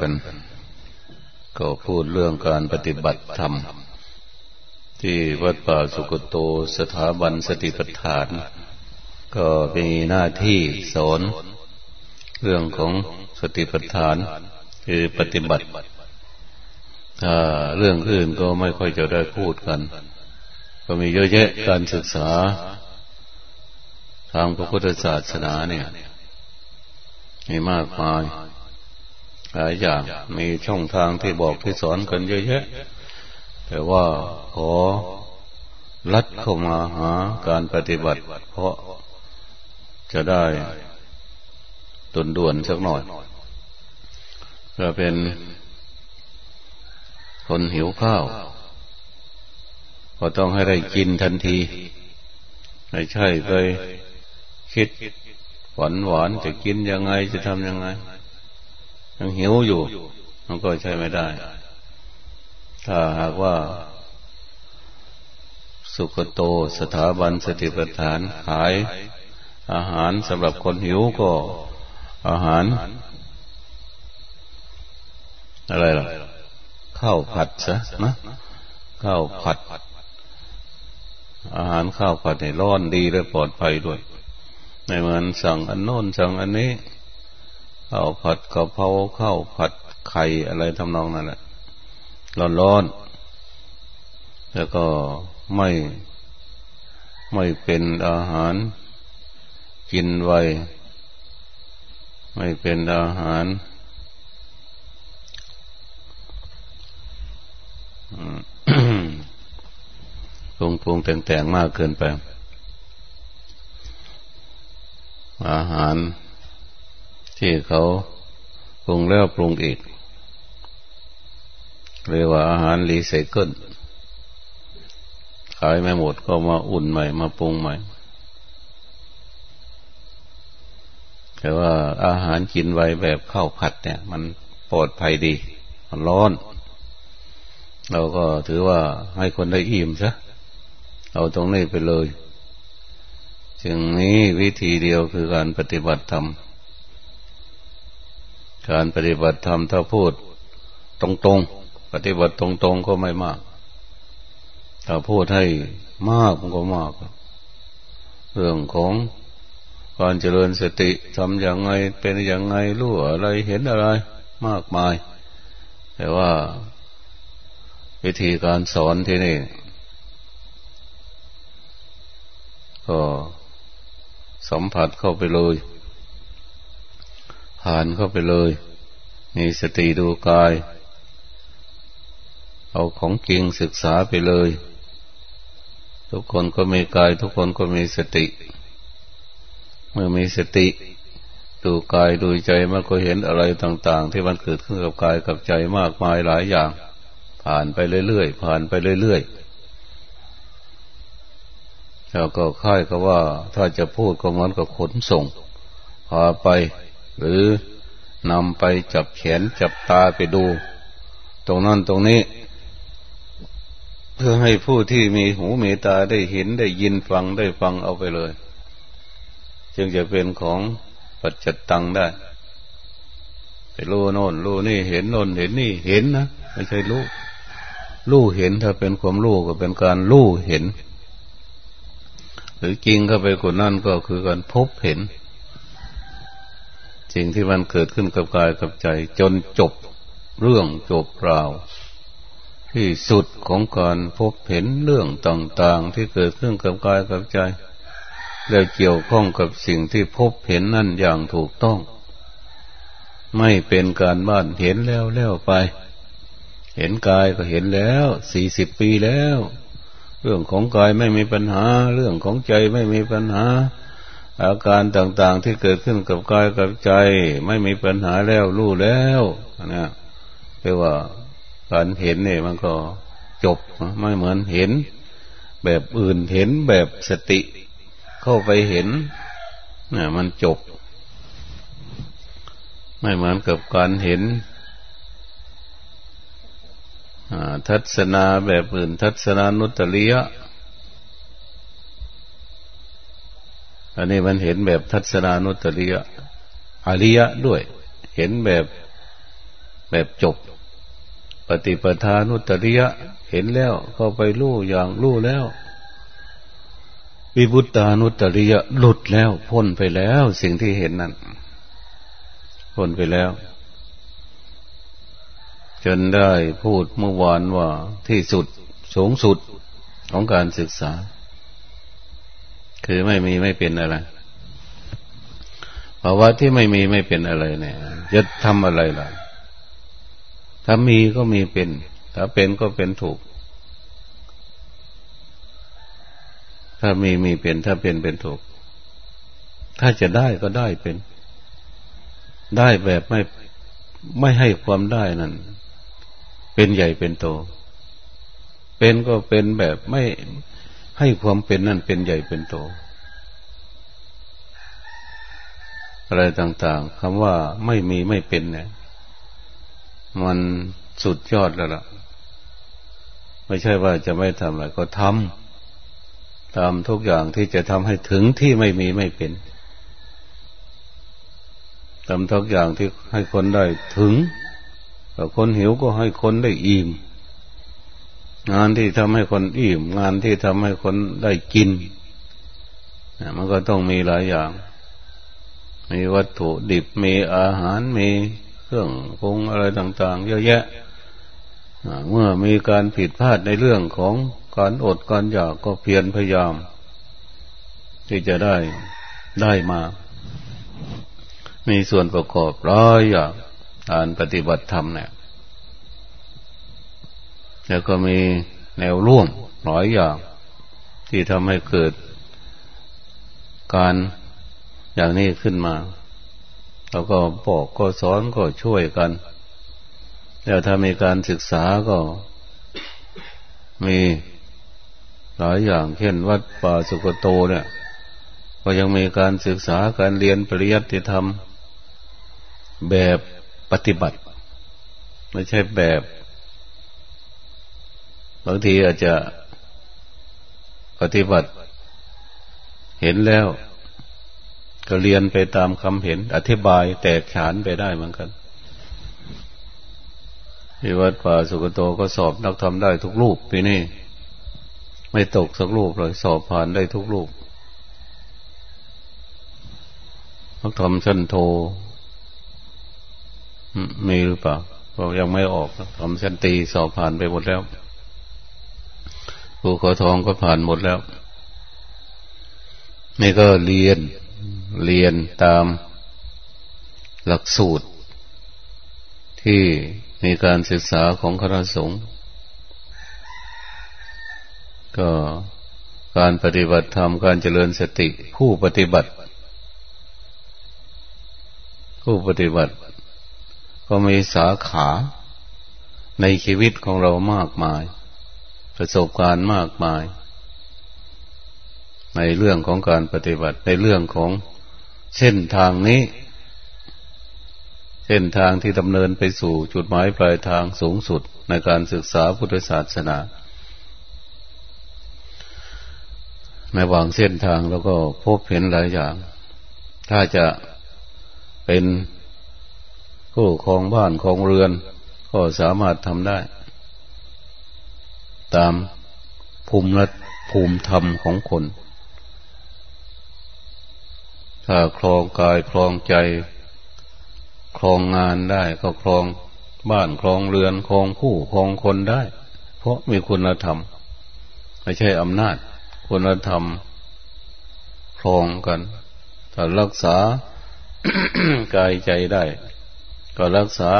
กัน ก็พูดเรื่องการปฏิบัติธรรม ที่วัดป่าสุกโตสถาบันสติปัฏฐาน ก็มีหน้าที่สอน เรื่องของสติปัฏฐาน คือปฏิบัติถ้าเรื่องอื่นก็ไม่ค่อยจะได้พูดกัน ก็มีเยอะแยะการศึกษา ทางพระพุทธศาสนาเนี่ยมีมากมาย หลายอย่างมีช่องทางที่บอกที่สอนกันเยอะแยะ แต่ว่าขอลัดเข้ามาหาการปฏิบัติ เพราะจะได้ตุนด่วนสักหน่อยก็เป็นคนหิวข้าว ก็ต้องให้ได้กินทันทีไม่ใช่ไปคิดหวานหวานจะกินยังไงจะทำยังไง ยังหิวอยู่ มันก็ใช่ไม่ได้ ถ้าหากว่า สุขโตสถาบันสติปัฏฐานขาย อาหารสำหรับคนหิวก็อาหาร อะไรล่ะข้าวผัดซะนะข้าวผัด อาหารข้าวผัดในร้อนดีและปลอดภัยด้วย ในเหมือนสั่งอันโน้นสั่งอันนี้ ข้าวผัดกะเพราข้าวผัดไข่อะไรทำนองนั้นแหละร้อนๆแล้วก็ไม่ไม่เป็นอาหาร กินไว ไม่เป็นอาหารปรุงปรุงแต่งๆมากเกินไป อาหาร ที่เขาปรุงแล้วปรุงอีกเรียกว่าอาหารรีไซเคิลขายไม่หมดก็มาอุ่นใหม่ มาปรุงใหม่ แต่ว่าอาหารกินไวแบบข้าวผัดเนี่ย มันปลอดภัยดี มันร้อน เราก็ถือว่าให้คนได้อิ่มซะเอาตรงนี้ไปเลย จึงนี้วิธีเดียวคือการปฏิบัติธรรม การปฏิบัติธรรมถ้าพูด ตรงๆ ปฏิบัติตรงๆก็ไม่มาก ถ้าพูดให้มากมันก็มาก เรื่องของการเจริญสติทำอย่างไงเป็นอย่างไงรู้อะไรเห็นอะไร มากมาย แต่ว่าวิธีการสอนที่นี่ ก็สัมผัสเข้าไปเลย ผ่านเข้าไปเลย มีสติดูกาย เอาของจริงศึกษาไปเลย ทุกคนก็มีกาย ทุกคนก็มีสติ เมื่อมีสติ ดูกายดูใจมันก็เห็นอะไรต่าง ๆ ที่มันเกิดขึ้นกับกายกับใจมากมายหลายอย่าง ผ่านไปเรื่อยๆผ่านไปเรื่อยๆแล้วก็ค่ายก็ว่าถ้าจะพูดก็เหมือนกับขนส่งพาไป หรือนำไปจับแขนจับตาไปดู ตรงนั้นตรงนี้ เพื่อให้ผู้ที่มีหูมีตาได้เห็นได้ยินฟังได้ฟังเอาไปเลย จึงจะเป็นของปัจจตังได้ ไปรู้โน่นรู้นี่เห็นโน่นเห็นนี่เห็นนะไม่ใช่รู้รู้เห็นถ้าเป็นความรู้ก็เป็นการรู้เห็น หรือจริงเข้าไปกว่านั้นก็คือการพบเห็น สิ่งที่มันเกิดขึ้นกับกายกับใจ จนจบเรื่องจบราว ที่สุดของการพบเห็นเรื่องต่างๆ ที่เกิดขึ้นกับกายกับใจ แล้วเกี่ยวข้องกับสิ่งที่พบเห็นนั่นอย่างถูกต้อง ไม่เป็นการบ้านเห็นแล้วแล้วไป เห็นกายก็เห็นแล้วสี่สิบปีแล้ว เรื่องของกายไม่มีปัญหา เรื่องของใจไม่มีปัญหา อาการต่างๆที่เกิดขึ้นกับกายกับใจ ไม่มีปัญหาแล้วรู้แล้วนะเรียกว่าการเห็นเนี่ยมันก็จบไม่เหมือนเห็น แบบอื่นเห็นแบบสติ เข้าไปเห็นเนี่ยมันจบ ไม่เหมือนกับการเห็นทัศนาแบบอื่นทัศนานุตตริยะ อันนี้มันเห็นแบบทัศนานุตริยะอริยะด้วย เห็นแบบแบบจบ ปฏิปทานุตริยะเห็นแล้วเข้าไปรู้อย่างรู้แล้ววิบุตานุตริยะหลุดแล้วพ้นไปแล้ว สิ่งที่เห็นนั้นพ้นไปแล้ว จนได้พูดเมื่อวานว่าที่สุดสูงสุดของการศึกษา คือไม่มีไม่เป็นอะไรภาวะที่ไม่มีไม่เป็นอะไรเนี่ยจะทำอะไรล่ะ ถ้ามีก็มีเป็น ถ้าเป็นก็เป็นถูก ถ้ามีมีเป็น ถ้าเป็นเป็นถูก ถ้าจะได้ก็ได้เป็น ได้แบบไม่ไม่ให้ความได้นั่น เป็นใหญ่เป็นโต เป็นก็เป็นแบบไม่ ให้ความเป็นนั่นเป็นใหญ่เป็นโต อะไรต่างๆคำว่าไม่มีไม่เป็นเนี่ย มันสุดยอดแล้วล่ะ ไม่ใช่ว่าจะไม่ทำอะไรก็ทำทำทุกอย่างที่จะทำให้ถึงที่ไม่มีไม่เป็นทำทุกอย่างที่ให้คนได้ถึงคนหิวก็ให้คนได้อิ่ม งานที่ทำให้คนอิ่มงานที่ทำให้คนได้กินมันก็ต้องมีหลายอย่าง มีวัตถุดิบมีอาหารมีเครื่องปรุงอะไรต่าง ๆ เยอะแยะเมื่อมีการผิดพลาดในเรื่องของการอดการอยากก็เพียรพยายาม ที่จะได้ได้มา มีส่วนประกอบร้อยอย่างการปฏิบัติธรรมเนี่ย แล้วก็มีแนวร่วมร้อยอย่าง ที่ทำให้เกิดการอย่างนี้ขึ้นมาเราก็บอกก็สอนก็ช่วยกัน แล้วถ้ามีการศึกษาก็มีหลายอย่างเช่นวัดป่าสุกโตเนี่ย ก็ยังมีการศึกษาการเรียนปริยัติธรรม แบบปฏิบัติ ไม่ใช่แบบ บางทีอาจจะปฏิบัติ เห็นแล้ว ก็เรียนไปตามคำเห็น อธิบายแตกฉานไปได้เหมือนกันที่วัดป่าสุกโตก็สอบนักธรรมได้ทุกรูปปีนี้ไม่ตกสักรูปเลยสอบผ่านได้ทุกรูปนักธรรมชั้นโทมีหรือเปล่าเรายังไม่ออกทำชั้นตีสอบผ่านไปหมดแล้ว ภูเขาทองก็ผ่านหมดแล้ว นี่ก็เรียน เรียนตามหลักสูตร ที่มีการศึกษาของคณะสงฆ์ก็การปฏิบัติธรรมการเจริญสติ ผู้ปฏิบัติ ผู้ปฏิบัติ ก็มีสาขาในชีวิตของเรามากมาย ประสบการณ์มากมาย ในเรื่องของการปฏิบัติในเรื่องของเส้นทางนี้ เส้นทางที่ดำเนินไปสู่จุดหมายปลายทางสูงสุดในการศึกษาพุทธศาสนาในวางเส้นทางแล้วก็พบเห็นหลายอย่าง ถ้าจะเป็นผู้ครองบ้านครองเรือน ก็สามารถทำได้ ตามภูมิรัภูมิธรรมของคน ถ้าคลองกายคลองใจ คลองงานได้ก็คลองบ้านคลองเรือนคลองผู้คลองคนได้ เพราะมีคุณธรรม ไม่ใช่อำนาจ คุณธรรมคลองกันถ้ารักษากายใจได้ ก็รักษา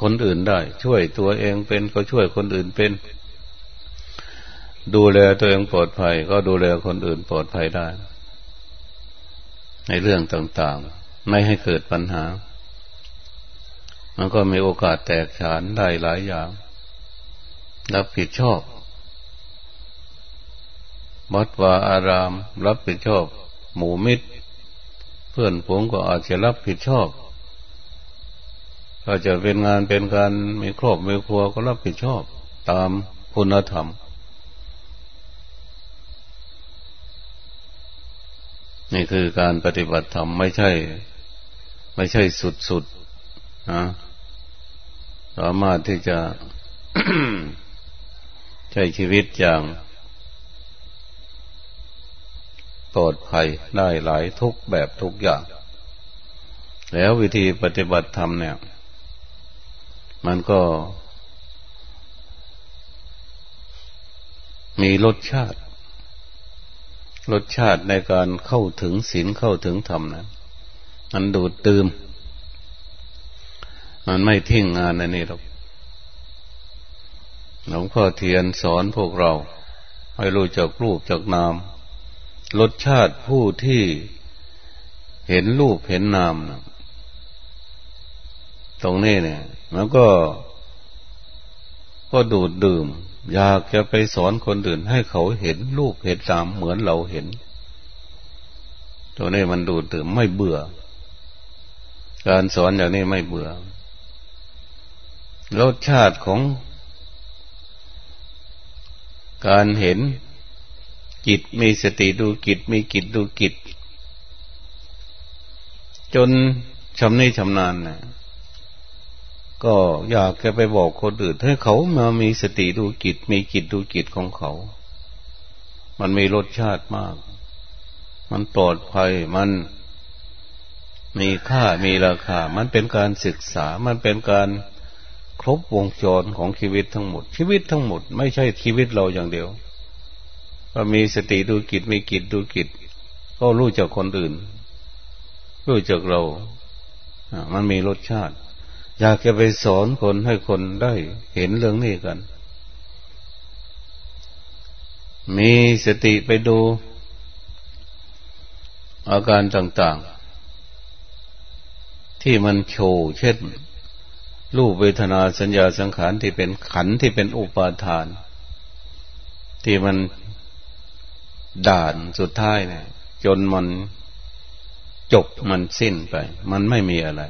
คนอื่นได้ ช่วยตัวเองเป็นก็ช่วยคนอื่นเป็น ดูแลตัวเองปลอดภัย ก็ดูแลคนอื่นปลอดภัยได้ ในเรื่องต่างๆ ไม่ให้เกิดปัญหา มันก็มีโอกาสแตกฉานได้หลายอย่าง รับผิดชอบวัดวาอาราม รับผิดชอบ หมู่มิตร เพื่อนผมก็อาจจะรับผิดชอบถ้าจะเป็นงานเป็นการมีครอบมีครัวก็รับผิดชอบ ตามคุณธรรม นี่คือการปฏิบัติธรรมไม่ใช่ ไม่ใช่สุดๆนะสามารถที่จะใช้ชีวิตอย่างปลอดภัยได้หลายทุกแบบทุกอย่าง แล้ววิธีปฏิบัติธรรมเนี่ย มันก็มีรสชาติ รสชาติในการเข้าถึงศีลเข้าถึงธรรมนะมันดูดตืมมันไม่ทิ้งงานในนี้หรอกหลวงพ่อเทียนสอนพวกเรา ให้รู้จักรูปจักนาม รสชาติผู้ที่เห็นรูปเห็นนามนะตรงนี้เนี่ยมันก็ก็ดูดดื่ม อยากจะไปสอนคนอื่นให้เขาเห็นรูปเห็นนามเหมือนเราเห็น ตัวนี้มันดูดดื่มไม่เบื่อ การสอนอย่างนี้ไม่เบื่อ รสชาติของ การเห็นจิตมีสติดูจิตมีจิตดูจิตจนชำนิชำนาญนะ ก็อยากจะไปบอกคนอื่นให้เขามามีสติดูจิต มีจิตดูจิตของเขา มันมีรสชาติมาก มันปลอดภัย มันมีค่ามีราคา มันเป็นการศึกษา มันเป็นการครบวงจรของชีวิตทั้งหมด ชีวิตทั้งหมด ไม่ใช่ชีวิตเราอย่างเดียวก็มีสติดูกิจมีกิจดูกิจ ก็รู้จักคนอื่น รู้จักเรา มันมีรสชาติ อยากจะไปสอนคนให้คนได้เห็นเรื่องนี้กัน มีสติไปดู อาการต่างๆ ที่มันโชว์เช่น รูปเวทนาสัญญาสังขารที่เป็นขันที่เป็นอุปาทาน ที่มันด่านสุดท้ายเนี่ยจนมันจบมันสิ้นไป มันไม่มีอะไร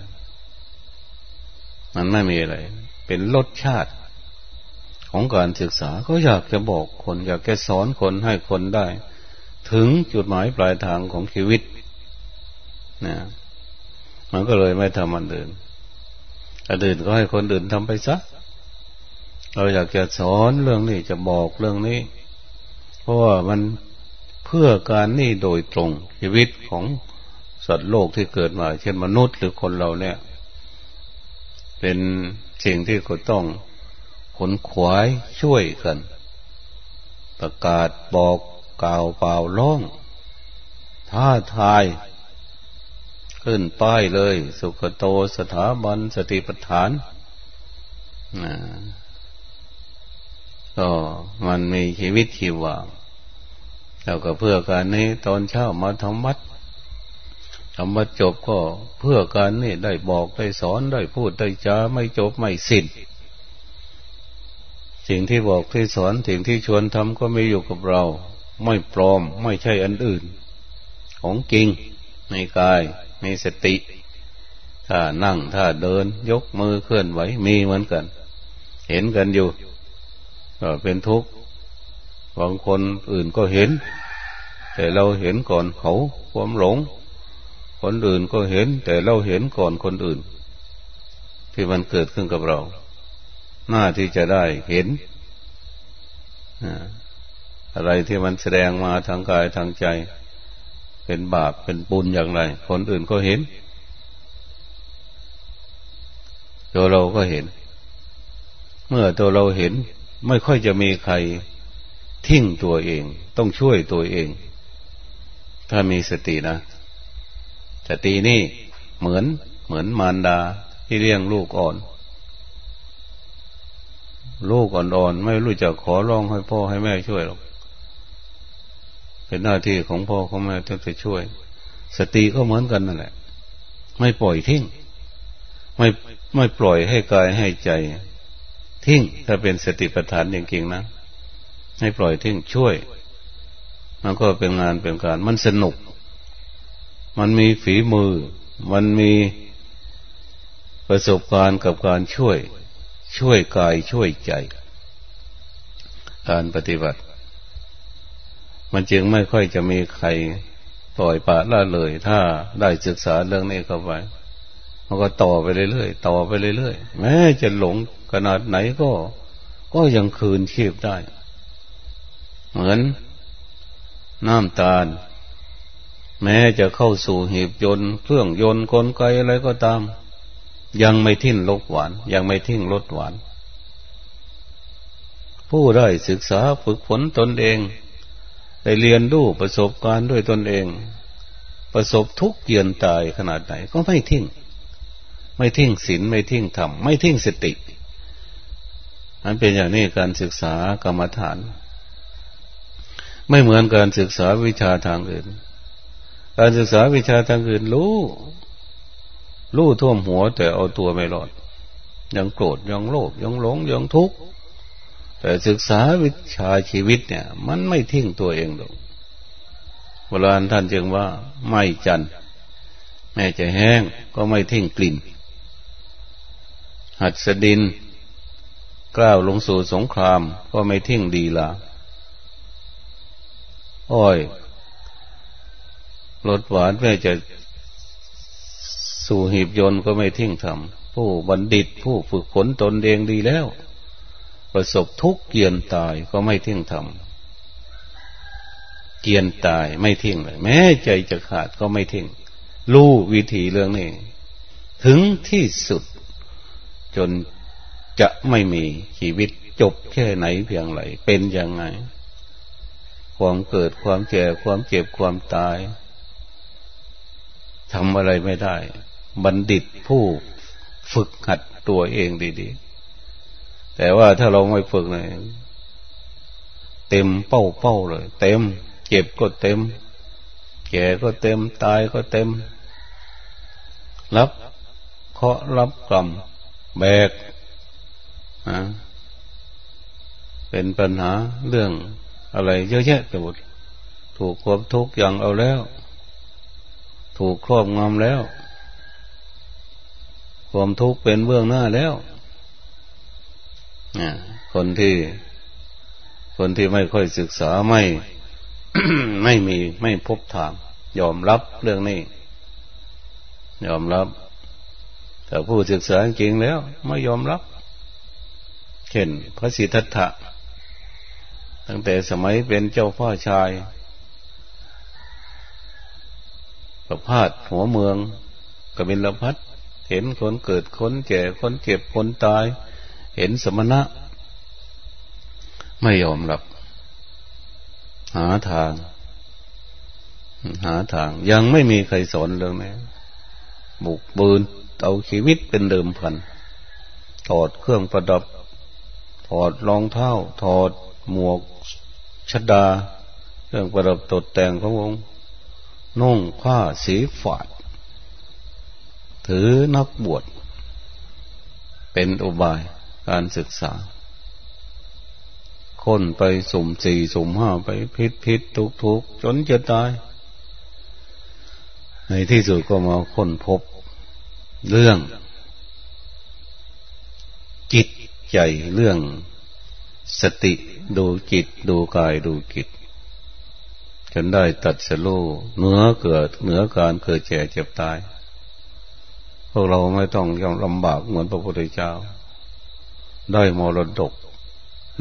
มันไม่มีอะไร เป็นรสชาติของการศึกษาก็อยากจะบอกคน อยากจะสอนคนให้คนได้ ถึงจุดหมายปลายทางของชีวิตนะมันก็เลยไม่ทำมันเดินอันอื่นก็ให้คนอื่นทำไปซะเราอยากจะสอนเรื่องนี้จะบอกเรื่องนี้ เพราะว่ามันเพื่อการนี่โดยตรงชีวิตของสัตว์โลกที่เกิดมา เช่นมนุษย์หรือคนเราเนี่ย เป็นสิ่งที่ก็ต้องขนขวายช่วยกัน ประกาศบอกกล่าวเปล่าร้องท้าทาย ขึ้นป้ายเลย สุขโตสถาบันสติปัฏฐานก็มันมีชีวิตชีวาแล้วก็เพื่อการนี้ตอนเช้ามาทำวัด ทำวัดจบก็เพื่อการนี้ได้บอกได้สอนได้พูดได้จาไม่จบไม่สิ้น สิ่งที่บอกที่สอนสิ่งที่ชวนทำก็มีอยู่กับเรา ไม่ปลอมไม่ใช่อันอื่น ของจริงในกายมีสติถ้านั่งถ้าเดิน ยกมือเคลื่อนไหวมีเหมือนกัน เห็นกันอยู่ก็เป็นทุกข์บางคนอื่นก็เห็น แต่เราเห็นก่อนเขาความหลง คนอื่นก็เห็น แต่เราเห็นก่อนคนอื่น ที่มันเกิดขึ้นกับเรา หน้าที่จะได้เห็นอะไรที่มันแสดงมาทางกายทางใจ เป็นบาปเป็นบุญอย่างไร คนอื่นก็เห็นตัวเราก็เห็น เมื่อตัวเราเห็น ไม่ค่อยจะมีใครทิ้งตัวเอง ต้องช่วยตัวเอง ถ้ามีสตินะ สตินี่เหมือนเหมือนมารดาที่เลี้ยงลูกอ่อน ลูกอ่อนๆไม่รู้จะขอร้องให้พ่อให้แม่ช่วยหรอก เป็นหน้าที่ของพ่อของแม่ที่จะช่วย สติก็เหมือนกันนั่นแหละ ไม่ปล่อยทิ้ง ไม่ไม่ปล่อยให้กายให้ใจ ทิ้ง ถ้าเป็นสติปัฏฐานจริงๆนะ ให้ปล่อยทิ้งช่วย มันก็เป็นงานเป็นการ มันสนุก มันมีฝีมือ มันมีประสบการณ์กับการช่วย ช่วยกายช่วยใจ การปฏิบัติ มันจึงไม่ค่อยจะมีใครปล่อยปะละเลย ถ้าได้ศึกษาเรื่องนี้เข้าไปมันก็ต่อไปเรื่อยๆต่อไปเรื่อยๆแม้จะหลงขนาดไหนก็ ก็ยังคืนชีพได้ เหมือนน้ำตาล แม้จะเข้าสู่หีบยนต์เครื่องยนต์กลไกอะไรก็ตาม ยังไม่ทิ้งรสหวาน ยังไม่ทิ้งรสหวาน ผู้ได้ศึกษาฝึกฝนตนเอง ได้เรียนรู้ประสบการณ์ด้วยตนเอง ประสบทุกเยียนตายขนาดไหนก็ไม่ทิ้ง ไม่ทิ้งศีลไม่ทิ้งธรรมไม่ทิ้งสติอันเป็นอย่างนี้การศึกษากรรมฐาน ไม่เหมือนการศึกษาวิชาทางอื่น การศึกษาวิชาทางอื่นรู้ รู้ท่วมหัว แต่เอาตัวไม่รอด ยังโกรธยังโลภยังหลงยังทุกข์แต่ศึกษาวิชาชีวิตเนี่ย มันไม่ทิ้งตัวเองหรอกโบราณท่านจึงว่าไม่จันแม่จะแห้งก็ไม่ทิ้งกลิ่น หัดสดินกล้าวลงสู่สงครามก็ไม่ทิ้งดีละอ้อย รสหวานแม่จะสู่หีบยนต์ก็ไม่ทิ้งทำผู้บัณฑิตผู้ฝึกฝนตนเองดีแล้ว ประสบทุกเกียนตายก็ไม่ทิ้งทำเกียนตายไม่ทิ้งเลย แม้ใจจะขาดก็ไม่ทิ้งรู้วิธีเรื่องนี้ ถึงที่สุด จนจะไม่มีชีวิตจบแค่ไหนเพียงไรเป็นยังไง ความเกิดความเจ็บความเจ็บความตาย ทำอะไรไม่ได้ บัณฑิตผู้ฝึกหัดตัวเองดีๆ แต่ว่าถ้าเราไม่ฝึกเลยเต็มเป้าเป้าเลย เต็ม เจ็บก็เต็ม แก่ก็เต็ม ตายก็เต็ม รับเคาะรับกรรมแบกเป็นปัญหาเรื่องอะไรเยอะแยะไปหมด ถูกความทุกข์อย่างเอาแล้ว ถูกครอบงำแล้ว ความทุกข์เป็นเบื้องหน้าแล้วคนที่คนที่ไม่ค่อยศึกษาไม่ไม่มีไม่พบทาง ยอมรับเรื่องนี้ ยอมรับ แต่ผู้ศึกษาจริงแล้ว ไม่ยอมรับเช่นพระสิทธัตถะตั้งแต่สมัยเป็นเจ้าพ่อชาย ประพาสหัวเมืองกบินลพัทเห็นคนเกิดคนแก่คนเจ็บคนตาย เห็นสมณะ ไม่ยอมรับ หาทาง หาทาง ยังไม่มีใครสอนเรื่องนี้บุกบืนเอาชีวิตเป็นเดิมพันถอดเครื่องประดับ ถอดรองเท้า ถอดหมวกชดา เครื่องประดับตกแต่งขององค์ นุ่งผ้าสีฝาด ถือนักบวช เป็นอุบายการศึกษา คนไปสุ่มสี่สุ่มห้าไปพิษพิษทุกทุกจนจะตาย ในที่สุดก็มาค้นพบเรื่อง จิตใจเรื่องสติดูจิตดูกายดูจิต จนได้ตัดสโลเหนือเกิดเหนือการเกิดแก่เจ็บตาย พวกเราไม่ต้องยอมลำบากเหมือนพระพุทธเจ้า ได้มรดก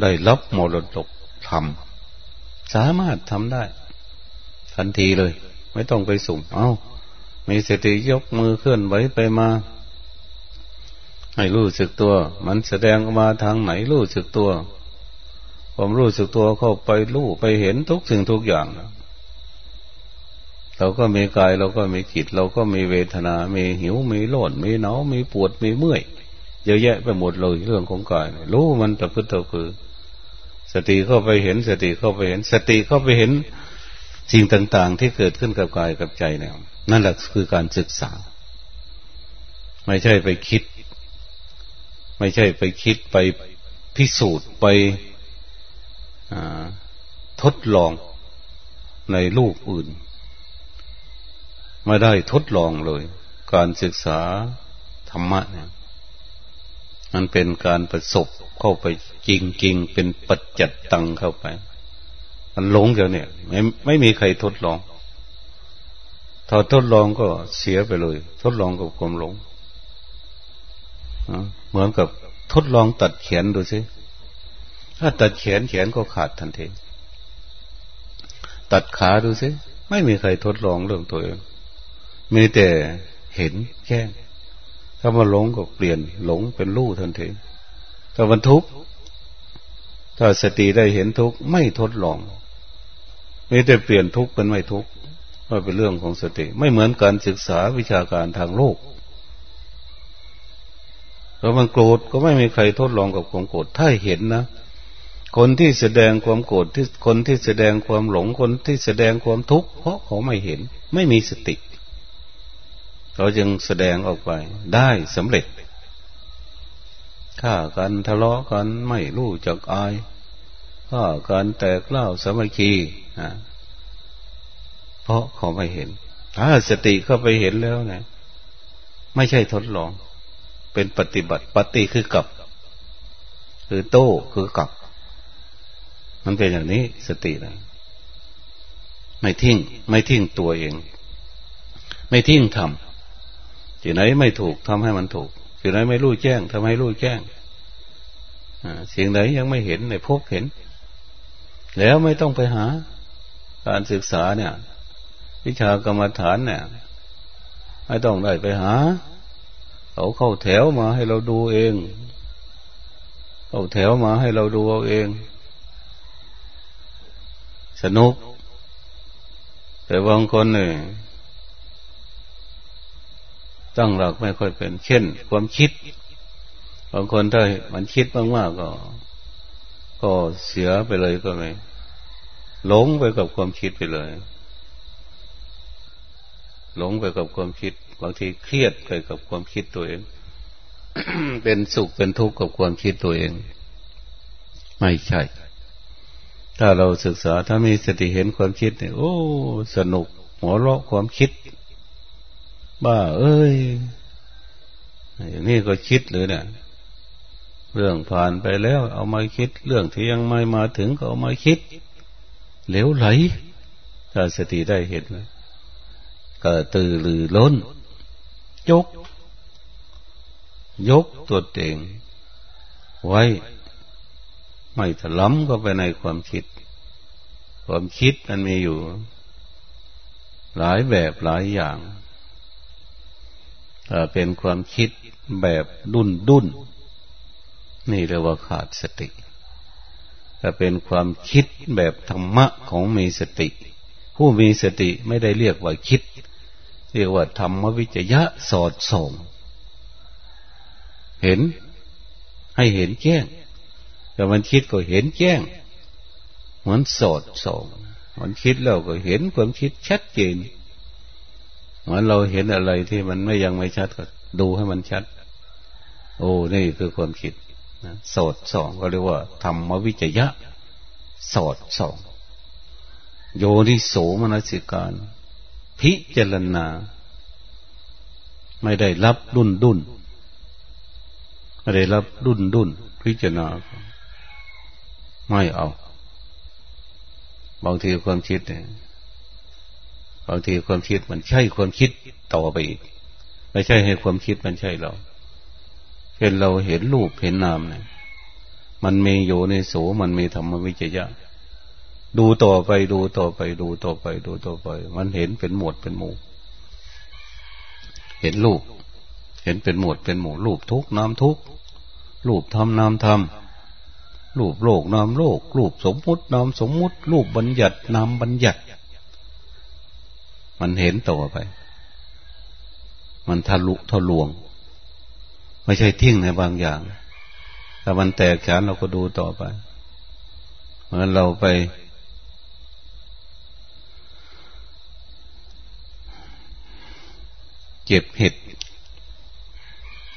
ได้รับมรดกทำสามารถทำได้ ทันทีเลย ไม่ต้องไปสุ่ม เอา้า มีสติยกมือเคลื่อนไหวไปมา ให้รู้สึกตัว มันแสดงออกมาทางไหนรู้สึกตัวความรู้สึกตัวเข้าไปรู้ไปเห็นทุกสิ่งทุกอย่าง เราก็มีกายเราก็มีจิต เราก็มีเวทนา มีหิว มีโลดมีหนาว มีปวด มีเมื่อย เยอะแยะไปหมดเลยเรื่องของกาย รู้มันแต่พึ่งเท่าคือ สติเข้าไปเห็น สติเข้าไปเห็น สติเข้าไปเห็นสิ่งต่าง ๆ ที่เกิดขึ้นกับกายกับใจเนี่ย นั่นแหละคือการศึกษา ไม่ใช่ไปคิด ไม่ใช่ไปคิดไปพิสูจน์ไปทดลองในลูกอื่น ไม่ได้ทดลองเลย การศึกษาธรรมะเนี่ยมันเป็นการประสบเข้าไปจริงๆเป็นปัจจัดตังเข้าไป มันหลงเดียวเนี่ยไม่ไม่มีใครทดลอง ถ้าทดลองก็เสียไปเลย ทดลองกับความหลงเหมือนกับทดลองตัดแขนดูสิถ้าตัดแขนแขนก็ขาดทันทีตัดขาดูสิไม่มีใครทดลองเรื่องตัวเอง มีแต่เห็นแค่ถ้ามาหลงก็เปลี่ยนหลงเป็นรู้ทันทีถ้ามันทุกข์ถ้าสติได้เห็นทุกข์ไม่ทดลองมีแต่เปลี่ยนทุกข์เป็นไม่ทุกข์ก็เป็นเรื่องของสติ ไม่เหมือนการศึกษาวิชาการทางโลกแล้วมันโกรธก็ไม่มีใครทดลองกับความโกรธถ้าเห็นนะคนที่แสดงความโกรธที่คนที่แสดงความหลงคนที่แสดงความทุกข์เพราะเขาไม่เห็น ไม่มีสติ เขาจึงแสดงออกไป ได้สำเร็จฆ่ากันทะเลาะกันไม่รู้จักอายฆ่ากันแตกเล่าสมัคคีเพราะเขาไม่เห็น ถ้าสติเข้าไปเห็นแล้วเนี่ยไม่ใช่ทดลอง เป็นปฏิบัติปฏิคือกับ คือโต้คือกับ มันเป็นอย่างนี้สตินะไม่ทิ้ง ไม่ทิ้งตัวเอง ไม่ทิ้งทำที่ไหนไม่ถูกทำให้มันถูกที่ไหนไม่รู้แจ้งทำให้รู้แจ้งสิ่งไหนยังไม่เห็นในพบเห็น แล้วไม่ต้องไปหา การศึกษาเนี่ย วิชากรรมฐานเนี่ยไม่ต้องได้ไปหาเขาเข้าแถวมาให้เราดูเอง เข้าแถวมาให้เราดูเอาเอง สนุก แต่บางคนเนี่ย ตั้งหลักไม่ค่อยเป็น เช่น ความคิดบางคนถ้ามันคิดมากๆก็ ก็เสียไปเลยก็ไม่หลงไปกับความคิดไปเลย หลงไปกับความคิดบางทีเครียดไปกับความคิดตัวเอง เป็นสุขเป็นทุกข์กับความคิดตัวเอง ไม่ใช่ ถ้าเราศึกษาถ้ามีสติเห็นความคิดเนี่ยโอ้ สนุกหัวเราะความคิด บ้า เอ้ย อย่างนี้ก็คิดเลยเนี่ย เรื่องผ่านไปแล้ว เอามาคิด เรื่องที่ยังไม่มาถึงก็เอามาคิด เหลวไหล ถ้าสติได้เห็นก็ตื่นหรือล้น ยก ยกตัวเองไว้ ไม่ถลำก็ไปในความคิด ความคิดมันมีอยู่ หลายแบบหลายอย่าง เป็นความคิดแบบดุนดุนนี่เรียกว่าขาดสติถ้าเป็นความคิดแบบธรรมะของมีสติ ผู้มีสติไม่ได้เรียกว่าคิด เรียกว่าธรรมวิจยะสอดส่องเห็นให้เห็นแจ้ง แต่มันคิดก็เห็นแจ้งเหมือนสอดส่องมันคิดแล้วก็เห็นความคิดชัดเจน เหมือนเราเห็นอะไรที่มันไม่ยังไม่ชัดก็ดูให้มันชัด โอ้ นี่คือความคิดสอดส่องก็เรียกว่าธรรมวิจยะ สอดส่อง โยนิโสมนสิการ พิจารณา ไม่ได้รับดุนดุนไม่ได้รับดุนดุนพิจารณา ไม่เอา บางทีความคิดเนี่ย บางทีความคิดมันใช่ความคิดต่อไปอีก ไม่ใช่ให้ความคิดมันใช่เราเห็นเราเห็นรูปเห็นนามเนี่ยมันมีอยู่ในโสมันมีธรรมวิจยะ ดูต่อไปดูต่อไป ดูต่อไป ดูต่อไป มันเห็นเป็นหมวดเป็นหมู่ เห็นรูป เห็นเป็นหมวดเป็นหมู่รูปทุกน้ำทุกรูปทำนามทำรูปโลกนามโลกรูปสมมุตินามสมมุติรูปบัญญัตินามบัญญัติ มันเห็นต่อไป มันทะลุทะลวง ไม่ใช่ทิ้งในบางอย่างแต่มันแตกฉานเราก็ดูต่อไป เหมือนเราไปเก็บเห็ด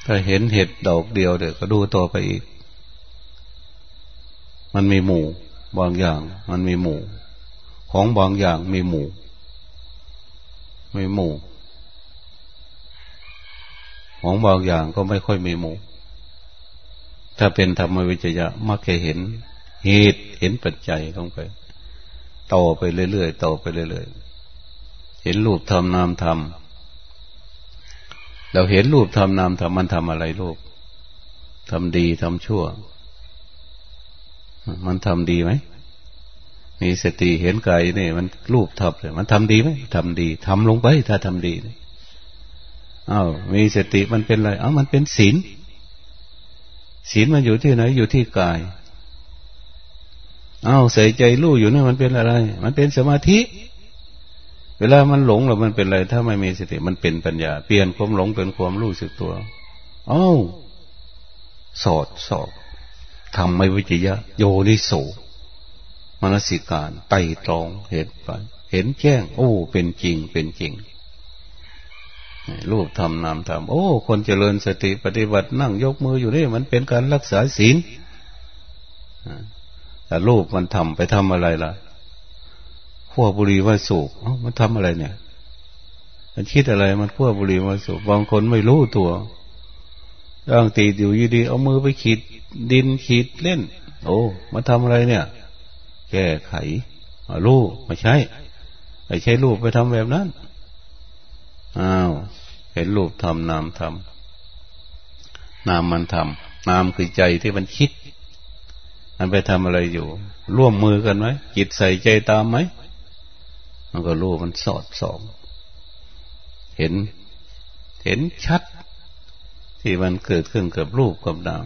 ถ้าเห็นเห็ดดอกเดียวเดี๋ยวก็ดูต่อไปอีก มันมีหมู่บางอย่าง มันมีหมู่ ของบางอย่างมีหมู่ มีหมู่ ของบางอย่างก็ไม่ค่อยมีหมู่ ถ้าเป็นธรรมวิจยะมักจะเห็นเหตุเห็นปัจจัยลงไปต่อไปเรื่อยๆต่อไปเรื่อยๆเห็นรูปธรรมนามธรรมเราเห็นรูปทำนามทำมันทำอะไรรูปทำดีทำชั่ว มันทำดีไหม มีสติเห็นกายนี่มันรูปทับเลยมันทำดีไหมทำดีทำลงไปถ้าทำดีอ้าวมีสติมันเป็นอะไรอ้าวมันเป็นศีลศีลมันอยู่ที่ไหน อยู่ที่กายอ้าวใส่ใจรู้อยู่นี่มันเป็นอะไร มันเป็นสมาธิ เวลามันหลงหรือมันเป็นอะไร ถ้าไม่มีสติมันเป็นปัญญา เปลี่ยนความหลงเป็นความรู้สึกตัวอ้าวสอดสอบทำไม่วิจยะ โยนิโส มนสิการไต่ตรองเห็นไปเห็นแจ้ง โอ้ เป็นจริงเป็นจริงรูปทำนามทำโอ้ คนเจริญสติปฏิบัตินั่งยกมืออยู่นี่มันเป็นการรักษาศีลแต่รูปมันทำไปทำอะไรล่ะขั้วบุรีว่าสูบมันทำอะไรเนี่ย มันคิดอะไรมันขั้วบุรีว่าสูบบางคนไม่รู้ตัวร่างตีอยู่ยีดี เอามือไปขีดดินขีดเล่น โอ้มาทำอะไรเนี่ย แก้ไขรูปไม่ใช่ไม่ใช่รูปไปทำแบบนั้น อ้าว เห็นรูปทำนามทำนามมันทำนามคือใจที่มันคิด มันไปทำอะไรอยู่ ร่วมมือกันไหมจิตใส่ใจตามไหม มันก็รู้มันสอดสอง เห็น เห็นชัด ที่มันเกิดขึ้นกับรูปกับนาม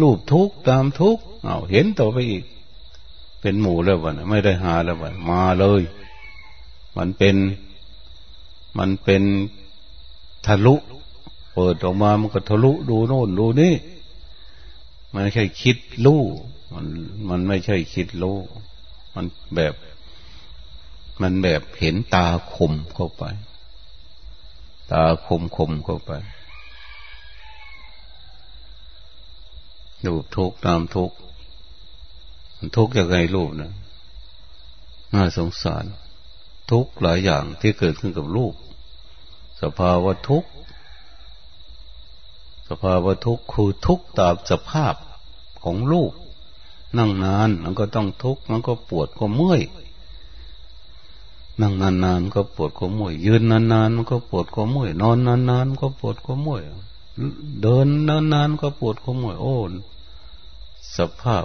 รูปทุกตามทุกเอาเห็นต่อไปอีก เป็นหมูแล้ววันไม่ได้หาแล้ววันมาเลย มันเป็นมันเป็นทะลุ เปิดออกมามันก็ทะลุดูโน่นดูนี่ มันไม่ใช่คิดรู้มันมันไม่ใช่คิดรู้มันแบบ มันแบบเห็นตาคมเข้าไป ตาคมคมเข้าไปดูทุกตามทุก ทุกข์ยังไงรูปนะน่าสงสาร ทุกหลายอย่างที่เกิดขึ้นกับรูป สภาวะทุกข์ สภาวะทุกข์คือทุกข์ตามสภาพของรูป นั่งนานมันก็ต้องทุกข์มันก็ปวดก็เมื่อยนั่งนานๆก็ปวดก็เมื่อยยืนนานๆมันก็ปวดก็เมื่อยนอนนานๆก็ปวดก็เมื่อยเดินนานๆก็ปวดก็เมื่อยโอ้สภาพ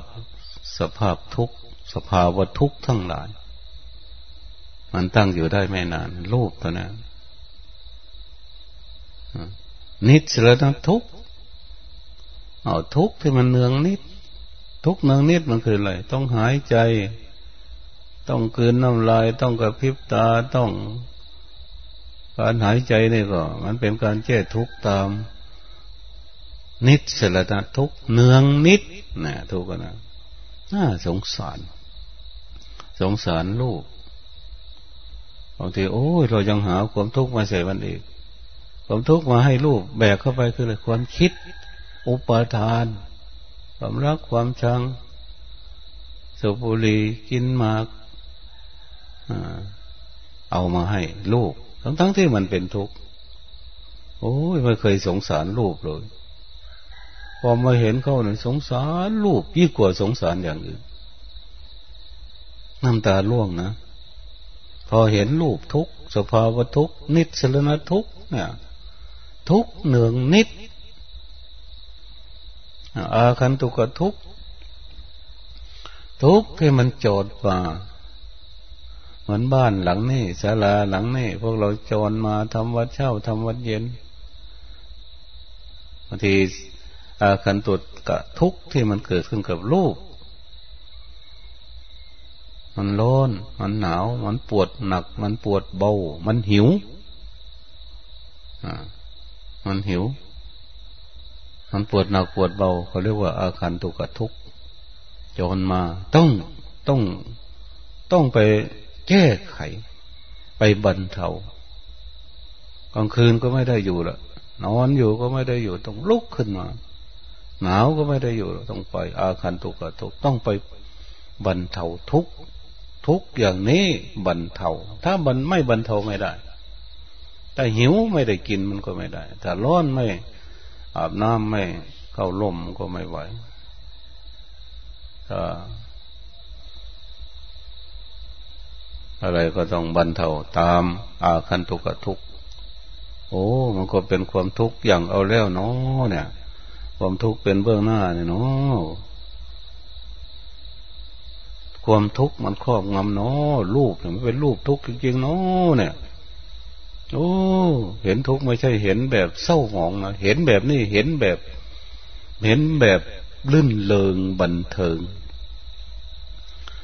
สภาพทุกข์ สภาวะทุกข์ทั้งหลาย มันตั้งอยู่ได้ไม่นาน รูปตัวนั้นนิดเสร็จแล้วทุกข์เอาทุกข์ที่มันเนืองนิด ทุกเนืองนิดมันคืออะไร ต้องหายใจ ต้องกืนน้ำลาย ต้องกระพริบตา ต้อง การหายใจนี่ก็ มันเป็นการแก้ทุกข์ตามนิดเสร็จแล้วทุกเนืองนิดนะทุกนะ น่าสงสาร สงสารลูกบางทีโอ้ยเรายังหาความทุกข์มาใส่มันอีกความทุกข์มาให้ลูกแบกเข้าไปคืออะไรความคิด อุปทาน ความรักความชังสุบุรีกินมากเอามาให้ลูก ทั้งทั้งที่มันเป็นทุกข์โอ้ยไม่เคยสงสารลูกเลย พอมาเห็นเขาเนี่ยสงสารลูกยิ่งกว่าสงสารอย่างอื่นน้ำตาล่วงนะ พอเห็นลูกทุกสภาวะทุกนิสรณทุกเนี่ย ทุกเนืองนิด อาคันตุกทุกทุกที่มันโจดมาเหมือนบ้านหลังนี้ศาลาหลังนี้พวกเราจรมาทำวัดเช้าทำวัดเย็นบางที อาการตัวกะทุกที่มันเกิดขึ้นกับรูป มันร้อน มันหนาว มันปวดหนัก มันปวดเบา มันหิว อ่า มันหิว มันปวดหนักปวดเบาเขาเรียกว่าอาการตุกะทุกจนมาต้องต้องต้องไปแก้ไข ไปบรรเทากลางคืนก็ไม่ได้อยู่ละนอนอยู่ก็ไม่ได้อยู่ต้องลุกขึ้นมา หนาวก็ไม่ได้อยู่ต้องไป อาคันทุกข์ทุกต้องไปบรรเทาทุกทุกอย่างนี้บรรเทา ถ้าบันไม่บรรเทาไม่ได้ถ้าหิวไม่ได้กินมันก็ไม่ได้ ถ้าร้อนไม่ อาบน้ำไม่เข้าล่มก็ไม่ไหวถ้าอะไรก็ต้องบรรเทาตาม อาคันตุกทุก โอ้ มันก็เป็นความทุกข์อย่างเอาแล้วเนาะเนี่ย ความทุกข์เป็นเบื้องหน้าเนี่ยเนาะความทุกข์มันครอบงำเนาะรูปเนี่ยมันเป็นรูปทุกข์จริงๆเนาะเนี่ยโอ้เห็นทุกข์ไม่ใช่เห็นแบบเศร้าหมองนะเห็นแบบนี้เห็นแบบ เห็นแบบลื่นเลงบันเทิง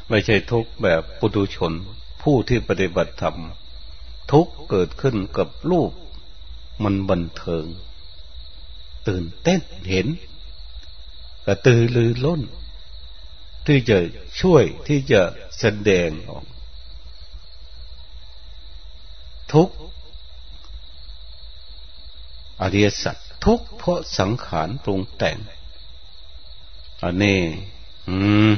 ไม่ใช่ทุกข์แบบปุถุชน ผู้ที่ปฏิบัติธรรมทุกข์เกิดขึ้นกับรูปมันบันเทิง ตื่นเต้นเห็นกระตือรือร้น ที่จะช่วยที่จะแสดงออก ทุกอริยสัจทุกเพราะสังขารปรุงแต่ง อันนี้อืม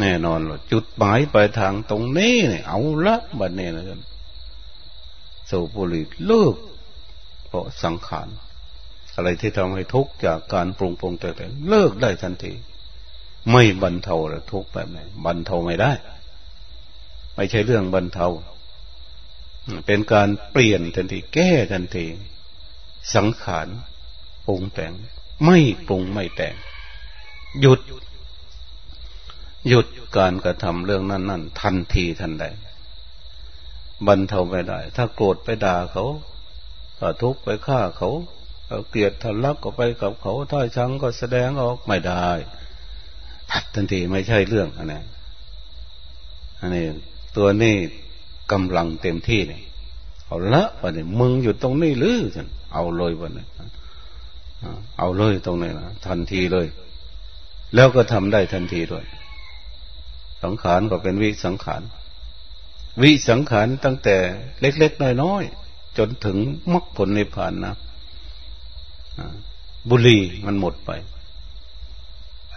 แน่นอนว่าจุดหมายปลายทางตรงนี้เนี่ยเอาละบัดนี้นะสูบุรีเลิกเพราะสังขาร อะไรที่ทำให้ทุกข์จากการปรุงปรุงแต่งเลิกได้ทันที ไม่บรรเทาแล้วทุกข์แบบไหนบรรเทาไม่ได้ ไม่ใช่เรื่องบรรเทา เป็นการเปลี่ยนทันทีแก้ทันที สังขารปรุงแต่ง ไม่ปรุงไม่แต่ง หยุด หยุดการกระทำเรื่องนั้นนั่นทันทีทันใดบรรเทาไม่ได้ ถ้าโกรธไปด่าเขาถ้าทุกข์ไปฆ่าเขา เกลียดทะลักก็ไปกับเขาถ้าชังก็แสดงออกไม่ได้ผัดทันทีไม่ใช่เรื่องอันนี้อันนี้ตัวนี้กำลังเต็มที่เนี่ยเอาละวันนี้มึงอยู่ตรงนี้หรือฉันเอาเลยวันนี้เอาเลยตรงนี้นะทันทีเลย แล้วก็ทำได้ทันทีด้วย สังขารก็เป็นวิสังขาร วิสังขารตั้งแต่เล็ก ๆ น้อย ๆ จนถึงมรรคผลในผ่านนะ บุรีมันหมดไป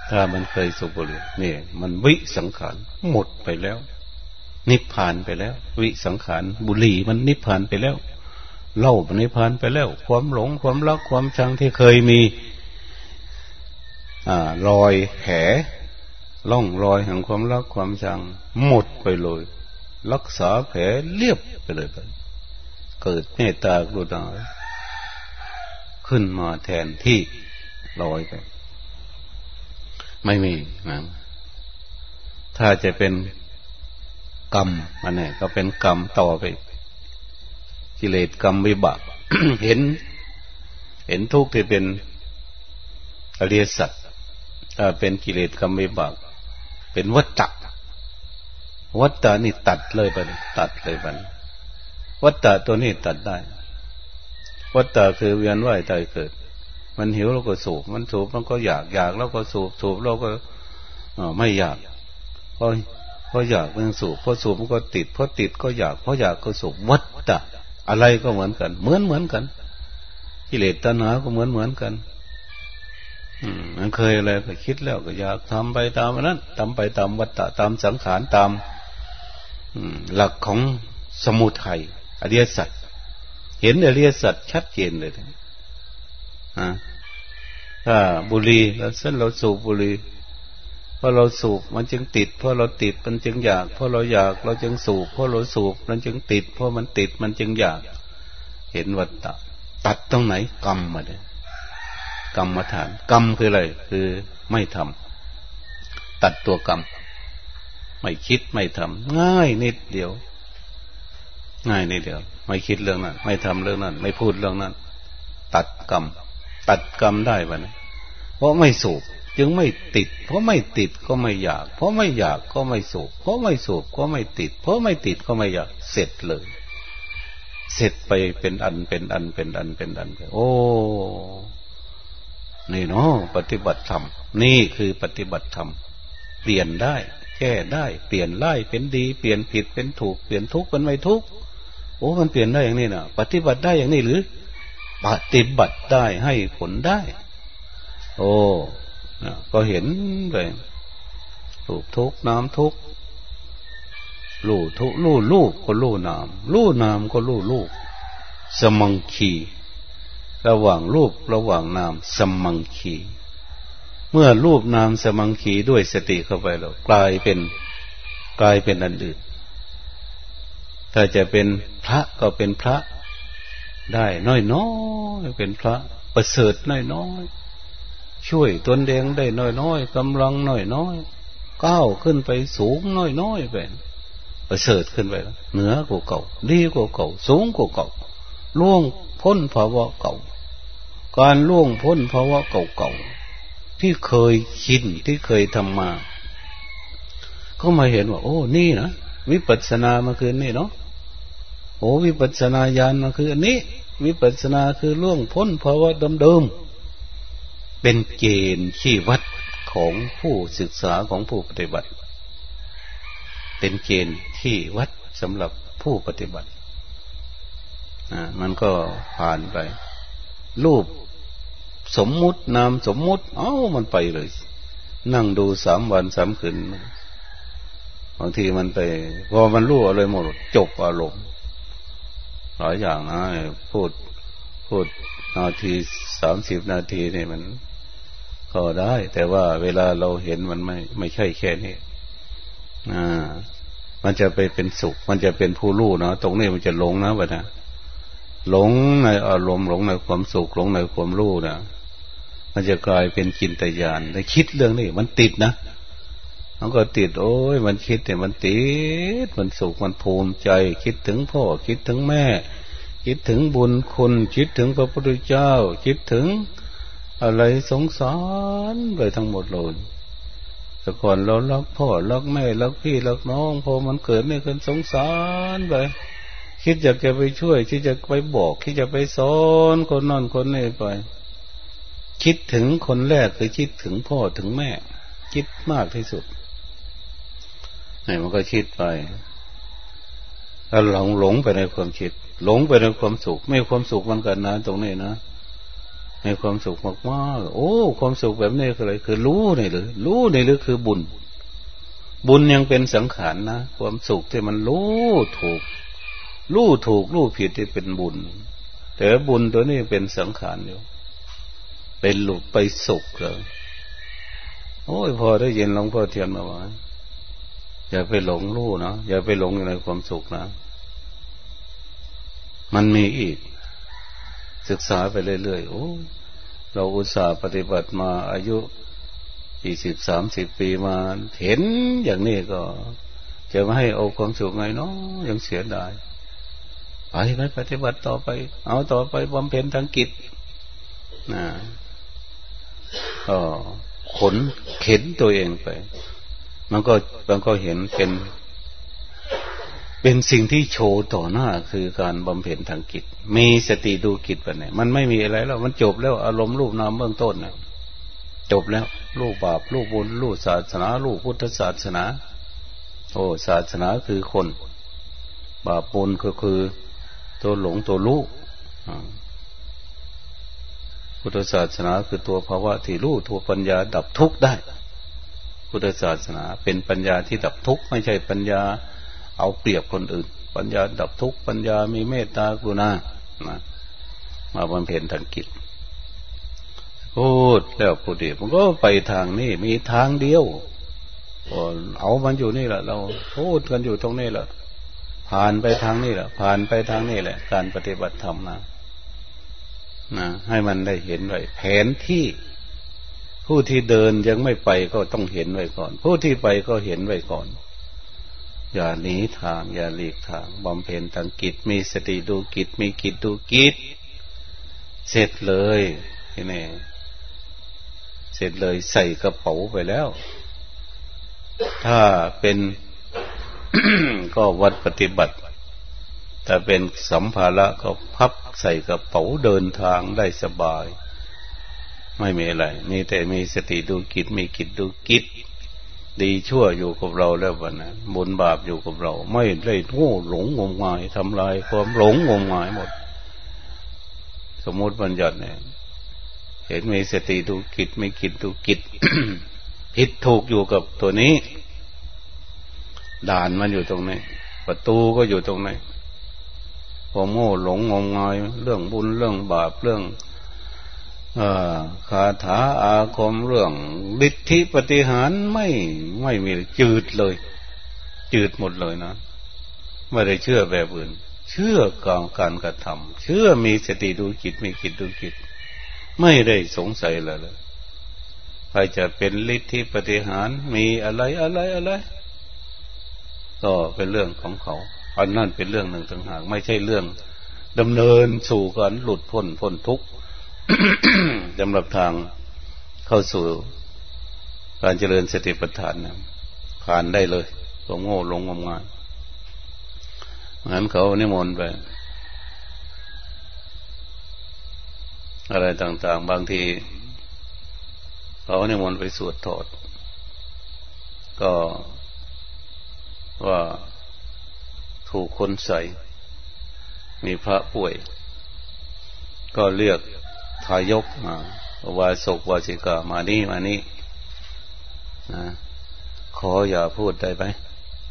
ถ้ามันเคยสุบุรีนี่มันวิสังขารหมดไปแล้ว นิพพานไปแล้ว วิสังขารบุรีมันนิพพานไปแล้วเล่ามันนิพพานไปแล้ว ความหลงความรักความชังที่เคยมีอ่ารอยแผลล่องรอยแห่งความรักความชัง หมดไปเลย รักษาแผลเรียบไปเลยไปเกิดเมตตากรุณา ขึ้นมาแทนที่ลอยไป ไม่มีนะถ้าจะเป็นกรรมอันนี้ก็เป็นกรรมต่อไป กิเลสกรรมวิบากเห็น เห็นทุกข์ที่เป็นอริยสัจถ้าเป็นกิเลสกรรมวิบาก เป็นวัฏฏะวัฏฏะนี่ตัดเลยไปตัดเลยไปวัฏฏะตัวนี้ตัดได้ วัฏฏะคือเวียนว่ายตายเกิด มันหิวเราก็สูบ มันสูบมันก็อยากอยากแล้วก็สูบสูบเราก็ไม่อยากเพราะเพราะอยากมันสูบเพราะสูบมันก็ติดเพราะติดก็อยากเพราะอยากก็สูบวัฏฏะอะไรก็เหมือนกัน เหมือนเหมือนกันกิเลสตัณหาก็เหมือนเหมือนกัน อืมมันเคยอะไรก็คิดแล้วก็อยากทำไปตามนั้นทำไปตามวัฏฏะตามสังขารตามหลักของสมุทัยอริยสัจ เห็นอริยสัจชัดเจนเลยอ่าถ้าบุหรี่เราเส้นเราสูบบุหรี่เพราะเราสูบมันจึงติดเพราะเราติดมันจึงอยากเพราะเราอยากเราจึงสูบเพราะเราสูบมันจึงติดเพราะมันติดมันจึงอยาก เห็นวัฏฏะตัดตรงไหนกรรมมาเลยกรรมมาฐาน กรรมคืออะไรคือไม่ทำตัดตัวกรรม ไม่คิดไม่ทำง่ายนิดเดียว ง่ายนิดเดียว ไม่คิดเรื่องนั้น ไม่ทำเรื่องนั้น ไม่พูดเรื่องนั้น ตัดกรรม ตัดกรรมได้ปะนะเพราะไม่สูบจึงไม่ติด เพราะไม่ติดก็ไม่อยาก เพราะไม่อยากก็ไม่สูบ เพราะไม่สูบก็ไม่ติด เพราะไม่ติดก็ไม่อยาก เสร็จเลย เสร็จไปเป็นอันเป็นอันเป็นอันเป็นอันไปโอ้ นี่เนาะปฏิบัติธรรม นี่คือปฏิบัติธรรม เปลี่ยนได้ แก้ได้ เปลี่ยนไล่เป็นดี เปลี่ยนผิดเป็นถูก เปลี่ยนทุกข์เป็นไม่ทุกข์ โอ้มันเปลี่ยนได้อย่างนี้นะปฏิบัติได้อย่างนี้หรือ ปฏิบัติได้ให้ผลได้ โอ้ก็เห็นไปถูกทุกน้ำทุกลู่ทุกลู่ลูกก็ลู่น้ำลู่น้ำก็ลู่ลูก สมังคีระหว่างรูประหว่างนามสมังคี เมื่อรูปนามสมังคีด้วยสติเข้าไปแล้วกลายเป็นกลายเป็นอันอื่น ถ้าจะเป็นพระก็เป็นพระได้น้อยน้อยเป็นพระประเสริฐน้อยน้อยช่วยตนเองได้น้อยๆกำลังน้อยๆก้าวขึ้นไปสูงน้อยๆไปประเสริฐขึ้นไปเหนือกว่าเก่าดีกว่าเก่า สูงกว่าเก่าล่วงพ้นภาวะเก่า การล่วงพ้นภาวะเก่าๆที่เคยชินที่เคยทำมา ก็มาเห็นว่า โอ้นี่นะ วิปัสสนามาคืนนี่เนาะโอ้วิปัสสนาญาณมาคืออันนี้ วิปัสสนาคือล่วงพ้นภาวะเดิมๆเป็นเกณฑ์ที่วัดของผู้ศึกษาของผู้ปฏิบัติ เป็นเกณฑ์ที่วัดสำหรับผู้ปฏิบัติอ่ามันก็ผ่านไป รูปสมมุตินามสมมุติ เอ้ามันไปเลย นั่งดูสามวันสามคืน บางทีมันไปพอมันรู้อะไรหมด จบอารมณ์หลายอย่างนะพูดพูดนาทีสามสิบนาทีนี่มันก็ได้ แต่ว่าเวลาเราเห็นมันไม่ ไม่ใช่แค่นี้อ่า มันจะไปเป็นสุข มันจะเป็นผู้รู้นะตรงนี้มันจะหลงนะวะนะหลงในอารมณ์หลงในความสุขหลงในความรู้นะมันจะกลายเป็นจินตญาณในคิดเรื่องนี้มันติดนะ มันก็ติด โอ้ยมันคิดแต่มันติดมันสุขมันภูมิใจ คิดถึงพ่อคิดถึงแม่ คิดถึงบุญคุณคิดถึงพระพุทธเจ้า คิดถึงอะไรสงสารไปทั้งหมดเลยแต่ก่อนเรารักพ่อรักแม่รักพี่รักน้องพอมันเกิดเนี่ยกันสงสารไปคิดอยากจะไปช่วยคิดจะไปบอกคิดจะไปสอนคนนั่นคนนี้ไปคิดถึงคนแรกคือคิดถึงพ่อถึงแม่ คิดมากที่สุด นี่มันก็คิดไปแล้วหลงหลงไปในความคิด หลงไปในความสุข ไม่ความสุขมันกันนะตรงนี้นะมีความสุขมากมากโอ้ ความสุขแบบนี้คืออะไร คือรู้นี่หรือรู้นี่หรือคือบุญ บุญยังเป็นสังขารนะความสุขที่มันรู้ถูก รู้ถูกรู้ผิดที่เป็นบุญ แต่บุญตัวนี้เป็นสังขารอยู่เป็นหลุดไปสุขเลยโอ้ยพอได้ยินหลวงพ่อเทียนมาว่า อย่าไปหลงรู้นะอย่าไปหลงในความสุขนะ มันมีอีก ศึกษาไปเรื่อยๆโอ้เราอุตส่าห์ปฏิบัติมาอายุยี่สิบสามสิบปีมา เห็นอย่างนี้ก็ จะไม่ให้เอาความสุขไงเนาะยังเสียดายไปไปปฏิบัติต่อไป เอาต่อไปบำเพ็ญทางกิจนะก็ขนเข็นตัวเองไป มันก็มันก็เห็นเป็น เป็นสิ่งที่โชว์ต่อหน้าคือการบำเพ็ญทางกิจ มีสติดูกิจไปไหนมันไม่มีอะไรแล้วมันจบแล้ว อารมณ์รูปนามเบื้องต้นนะจบแล้ว รูปบาปรูปบุญรูปศาสนา รูปพุทธศาสนา โอ้ศาสนาคือคน บาปบุญก็คือตัวหลงตัวรู้พุทธศาสนาคือตัวภาวะที่รู้ตัวปัญญาดับทุกข์ได้ พุทธศาสนา เป็นปัญญาที่ดับทุกข์ไม่ใช่ปัญญาเอาเปรียบคนอื่น ปัญญาดับทุกข์ปัญญามีเมตตากรุณานะมาบำเพ็ญทางกิจพูดแล้วพูดดีมันก็ไปทางนี้มีทางเดียวเอามันอยู่นี่แหละเราพูดกันอยู่ตรงนี้แหละผ่านไปทางนี้แหละผ่านไปทางนี้แหละ การปฏิบัติธรรมนะนะให้มันได้เห็นไว้แผนที่ ผู้ที่เดินยังไม่ไปก็ต้องเห็นไว้ก่อน ผู้ที่ไปก็เห็นไว้ก่อน อย่าหนีทาง อย่าหลีกทางบำเพ็ญทางกิจมีสติดูกิจมีกิจดูกิจเสร็จเลยที่นี่เสร็จเลยใส่กระเป๋าไปแล้ว ถ้าเป็นก็วัดปฏิบัติ แต่เป็นสัมภาระก็พับใส่กระเป๋าเดินทางได้สบาย ไม่มีอะไร มีแต่มีสติดูกิจมีกิจดูกิจดีชั่วอยู่กับเราแล้ววันนะบุญบาปอยู่กับเรา ไม่ได้โง่หลงงมงายทำลายความหลงงมงายหมด สมมติบัญญัติเนี่ย เห็นมีสติดูกิจมีกิจดูกิจผิดถูกอยู่กับตัวนี้ ด่านมันอยู่ตรงนี้ประตูก็อยู่ตรงนี้ความโง่หลงงมงายเรื่องบุญเรื่องบาปเรื่อง คาถาอาคมเรื่องฤทธิปฏิหารไม่ไม่มีจืดเลย จืดหมดเลยนะไม่ได้เชื่อแบบอื่น เชื่อกองการกระทำเชื่อมีสติดูจิตมีจิตดูจิต ไม่ได้สงสัยเลยเลยใครจะเป็นฤทธิปฏิหารมีอะไรอะไรอะไรก็เป็นเรื่องของเขาอันนั่นเป็นเรื่องหนึ่งต่างหากไม่ใช่เรื่องดำเนินสู่การหลุดพ้นพ้นทุกข์ สำหรับทางเข้าสู่การเจริญสติปัฏฐานนะผ่านได้เลยตัวโง่ลงงมงานงั้นเขานิมนต์ไป อะไรต่าง ๆ บางที เขานิมนต์ไปสวดถอด ก็ว่าถูกคนใส่มีพระป่วย ก็เรียกายกมาวาสกวาสิกามานี่มานี่นะขออย่าพูดได้ไหม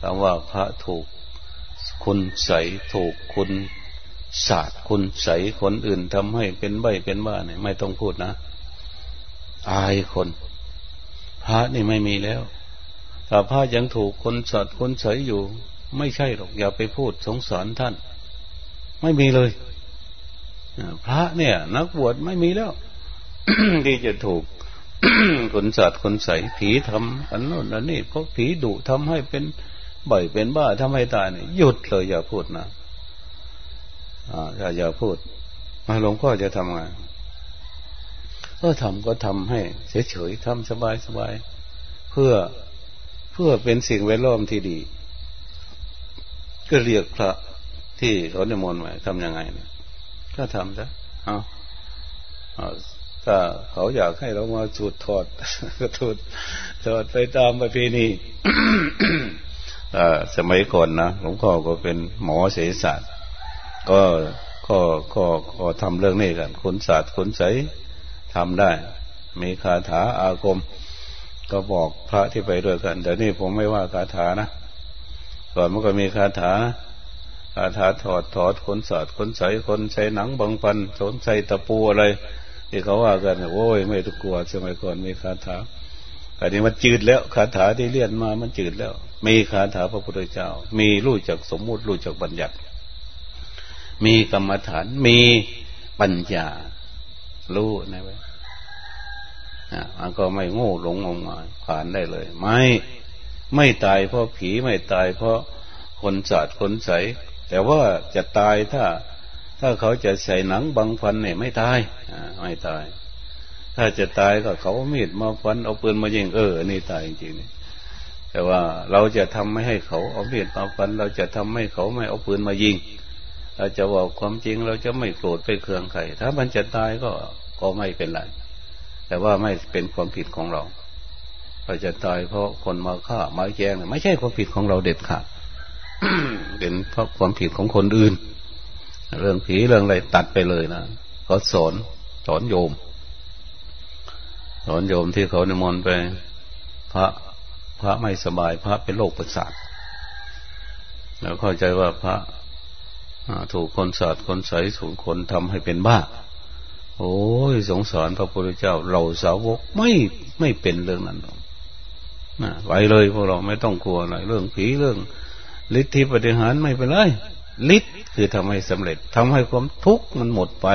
คำว่าพระถูกคุณใสถูกคุณศาสตร์คุณใสคนอื่นทำให้เป็นใบเป็นบ้าเนี่ยไม่ต้องพูดนะอายคน พระนี่ไม่มีแล้วถ้าพระยังถูกคนสัตว์คนใสอยู่ ไม่ใช่หรอกอย่าไปพูดสงสารท่าน ไม่มีเลย พระเนี่ย นักบวชไม่มีแล้วที่จะถูกคนสัตว์คนใสผีทำอันโน้นอันนี้เพราะผีดุทำให้เป็นบ่อยเป็นบ้าทำให้ตายเนี่ยหยุดเลยอย่าพูดนะอ่าอย่าอย่าพูดมาหลวงพ่อจะทำไงก็ทำก็ทำให้เฉยๆทำสบายๆเพื่อเพื่อเป็นสิ่งแวดล้อมที่ดี ก็เรียกพระที่เขาเนมนต์ไว้ทำยังไงเนี่ย ก็ทำซะเอาถ้าเขาอยากให้เรามาจุดถอดก็ถูดถอดไปตามประเพณีสมัยก่อนนะหลวงพ่อก็เป็นหมอเสศาสตร์ ก็ก็ก็ก็ทำเรื่องนี้กันคุณศาสตร์คุณใสทำได้ มีคาถาอาคม ก็บอกพระที่ไปด้วยกันแต่นี่ผมไม่ว่าคาถานะก่อนมันก็มีคาถา คาถาถอดถอดคนสตร์คนใสคนใช้หนังบางปันสนใส่ตะปูอะไรที่เขาว่ากันโอ้ยไม่ต้องกลัวสมัยก่อนมีคาถาอันนี้มันจืดแล้วคาถาที่เรียนมามันจืดแล้ว มีคาถาพระพุทธเจ้า มีรู้จักสมมุติรู้จักบัญญัติ มีกรรมฐานมีปัญญารู้นะเว้ยอะมันก็ไม่โง่หลงงมงายผ่านได้เลย ไม่ไม่ตายเพราะผีไม่ตายเพราะคนสตร์คนใส แต่ว่าจะตายถ้า ถ้าเขาจะใส่หนังบังฟันเนี่ยไม่ตายไม่ตาย ถ้าจะตายก็เขามีดมาฟันเอาปืนมายิงเออนี่ตายจริงๆแต่ว่าเราจะทำไม่ให้เขาเอามีดมาฟัน เราจะทำให้เขาไม่เอาปืนมายิงเราจะบอกความจริงเราจะไม่โกรธไปเคืองใครถ้ามันจะตายก็ก็ไม่เป็นไรแต่ว่าไม่เป็นความผิดของเราเราจะตายเพราะคนมาฆ่ามาแย่งไม่ใช่ความผิดของเราเด็ดขาด เป็นเพราะความผิดของคนอื่น เรื่องผีเรื่องอะไรตัดไปเลยนะเขาสอนสอนโยม สอนโยมที่เขานิมนต์ไป พระพระไม่สบาย พระเป็นโรคประสาทแล้วเข้าใจว่าพระถูกคนสาดคนใสถูกคนทำให้เป็นบ้า โอ้ยสงสารพระพุทธเจ้า เราสาวกไม่ไม่เป็นเรื่องนั้นหรอกนะไว้เลยพวกเราไม่ต้องกลัวอะไรเรื่องผีเรื่อง ฤทธิปฏิหารไม่เป็นไรฤทธิ์คือทำให้สำเร็จทำให้ความทุกข์มันหมดไป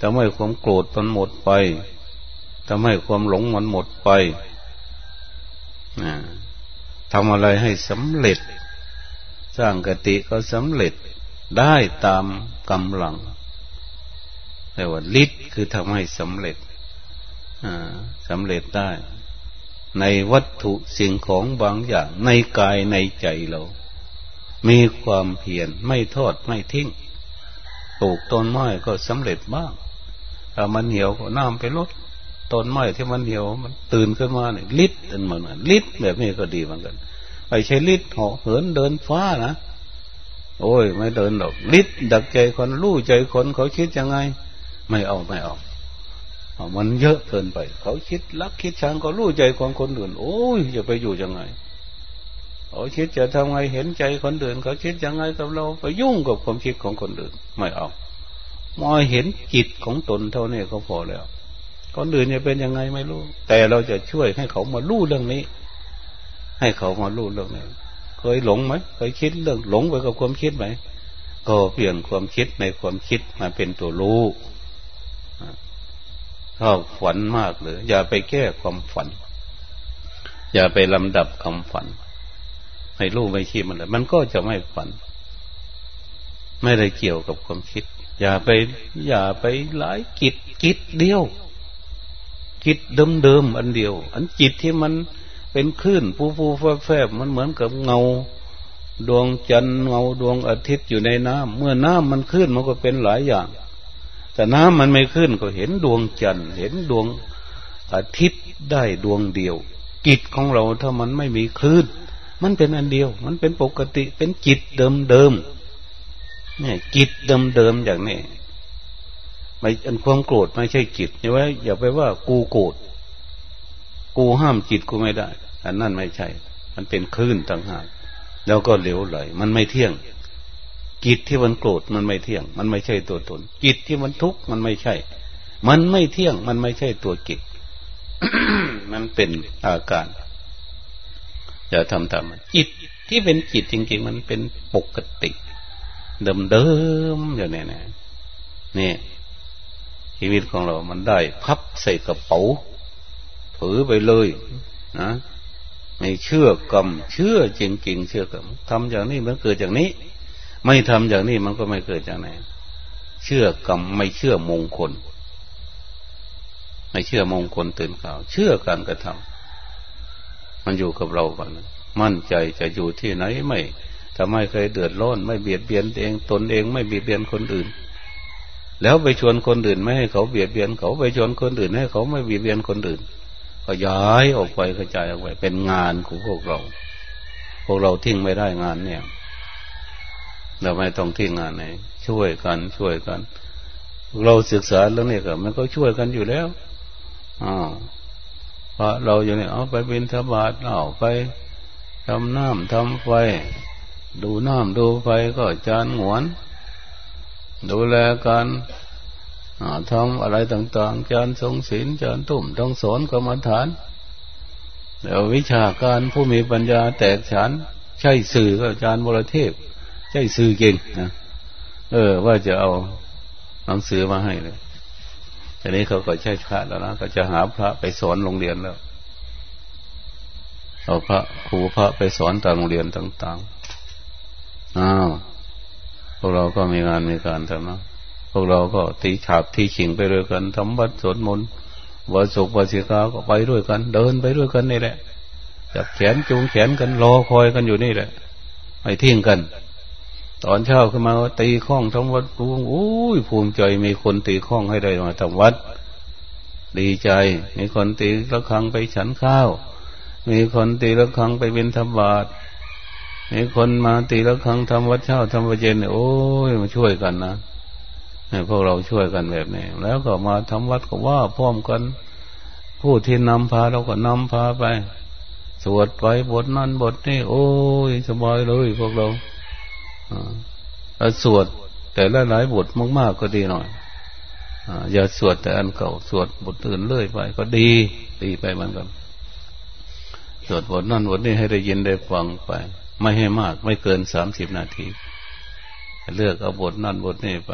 ทำให้ความโกรธมันหมดไปทำให้ความหลงมันหมดไปทำอะไรให้สำเร็จ สร้างกติก็สำเร็จได้ตามกำลังแต่ว่าฤทธิ์คือทำให้สำเร็จสำเร็จได้ ในวัตถุสิ่งของบางอย่างในกายในใจเรา มีความเพียรไม่ทอดไม่ทิ้งปลูกต้นไม้ก็สำเร็จบ้างถ้ามันเหี่ยวก็น้ำไปลดต้นไม้ที่มันเหี่ยวมันตื่นขึ้นมาเนี่ยลิดอันเหมือนลิดแบบนี้ก็ดีเหมือนกันไปใช้ลิดเหาะเหินเดินฟ้านะโอ้ย ไม่เดินหรอกลิดดักใจคนรู้ใจคนเขาคิดยังไง ไม่เอาไม่เอามันเยอะเกินไป เขาคิดรักคิดชังก็รู้ใจของคนอื่น โอ้ยจะไปอยู่ยังไง เขาคิดจะทำไงเห็นใจคนอื่นเขาคิดยังไงกับเราไปยุ่งกับความคิดของคนอื่นไม่เอามอเห็นจิตของตนเท่านี้ก็พอแล้วคนอื่นจะเป็นยังไงไม่รู้ แต่เราจะช่วยให้เขามารู้เรื่องนี้ ให้เขามารู้เรื่องนี้เคยหลงไหมเคยคิดเรื่องหลงไปกับความคิดไหมก็เปลี่ยนความคิดในความคิดมาเป็นตัวรู้ชอบฝันมากเลยอย่าไปแก้ความฝัน อย่าไปลำดับคำฝัน ให้รู้ไม่ชี้มันเลยมันก็จะไม่ฝัน ไม่ได้เกี่ยวกับความคิด อย่าไป อย่าไปหลายกิจกิจเดียว กิจเดิมๆอันเดียว อันจิตที่มันเป็นคลื่นฟูฟูแฟบมันเหมือนกับเงา ดวงจันทร์เงาดวงอาทิตย์อยู่ในน้ำเมื่อน้ำมันขึ้นมันก็เป็นหลายอย่าง แต่น้ำมันไม่ขึ้นก็เห็นดวงจันทร์เห็นดวงอาทิตย์ได้ดวงเดียวจิตของเราถ้ามันไม่มีคลื่น มันเป็นอันเดียว มันเป็นปกติเป็นจิตเดิมเดิมเนี่ยจิตเดิมเดิมอย่างนี้ไม่อันความโกรธไม่ใช่จิตอย่าไว้อย่าไปว่ากูโกรธกูห้ามจิตกูไม่ได้ อันนั้นไม่ใช่ มันเป็นคลื่นต่างหากแล้วก็เหลวไหล มันไม่เที่ยง จิตที่มันโกรธมันไม่เที่ยง มันไม่ใช่ตัวตน จิตที่มันทุกข์มันไม่ใช่ มันไม่เที่ยง มันไม่ใช่ตัวจิต มันเป็นอาการ อย่าทำตามจิตที่เป็นจิตจริง ๆ มันเป็นปกติ เดิมๆอย่างนี้นะนี่ ชีวิตของเรามันได้ พับใส่กระเป๋าถือไปเลย นะไม่เชื่อกรรมเชื่อจริง ๆ เชื่อกรรมทำอย่างนี้มันเกิดอย่างนี้ ไม่ทำอย่างนี้มันก็ไม่เกิดจากไหนเชื่อกรรมไม่เชื่อมงคล ไม่เชื่อมงคลตื่นข่าว เชื่อการกระทำ มันอยู่กับเราก่อนมั่นใจจะอยู่ที่ไหนไม่ทำให้ใครเดือดร้อนไม่เบียดเบียนเองตนเองไม่เบียดเบียนคนอื่น แล้วไปชวนคนอื่นไม่ให้เขาเบียดเบียนเขาไปชวนคนอื่นให้เขาไม่เบียดเบียนคนอื่น ก็ย้ายออกไปกระจายออกไปเป็นงานของพวกเรา พวกเราทิ้งไม่ได้งานเนี่ย เราไม่ต้องทิ้งงานไหนช่วยกันช่วยกัน เราศึกษาเรื่องนี้ก็มันก็ช่วยกันอยู่แล้วอ้าว พระเราอยู่เนี่ยเอาไปเป็นธบาตเอาไปทำน้ำทำไฟ ดูน้ำดูไฟก็จานหวน ดูแลกันทำอะไรต่างๆ จารทรงศีลจารตุ่มต้องสอนกรรมฐานแล้ววิชาการผู้มีปัญญาแตกฉานใช่สื่อก็อาจารย์วรเทพ ใช่สื่อเก่งนะเออ ว่าจะเอาหนังสือมาให้เลย ทีนี้เขาก็ใช่พระแล้วนะก็จะหาพระไปสอนโรงเรียนแล้ว เอาพระครูพระไปสอนตามโรงเรียนต่างๆอ้าวพวกเราก็มีงานมีการทำนะพวกเราก็ตีฉาบที่ขิงไปด้วยกันทำวัดสวดมนต์วันศุกร์วันศีกาก็ไปด้วยกัน เดินไปด้วยกันนี่แหละจับแขนจูงแขนกันรอคอยกันอยู่นี่แหละไม่ทิ้งกัน ตอนเช้าขึ้นมาตีข้องทำวัดภูมิอุ้ยภูมิใจมีคนตีข้องให้ได้มาทำวัด ดีใจ มีคนตีละครังไปฉันข้าว มีคนตีละครังไปเป็นธบาตมีคนมาตีละครังทำวัดเช้าทำวัดเย็นโอ้ยมาช่วยกันนะพวกเราช่วยกันแบบนี้แล้วก็มาทำวัดก็ว่าพร้อมกัน ผู้ที่นำพาเราก็นำพาไป สวดไปบทนั้นบทนี้โอ้ยสบายเลยพวกเรา สวดแต่ละหลายบทมาก ๆ ก็ดีหน่อยอย่าสวดแต่อันเก่าสวดบทอื่นเลื่อยไป ก็ดีดีไปเหมือนกันสวดบทนั่นบทนี้ให้ได้ยินได้ฟังไป ไม่ให้มาก ไม่เกินสามสิบนาที เลือกเอาบทนั่นบทนี้ไป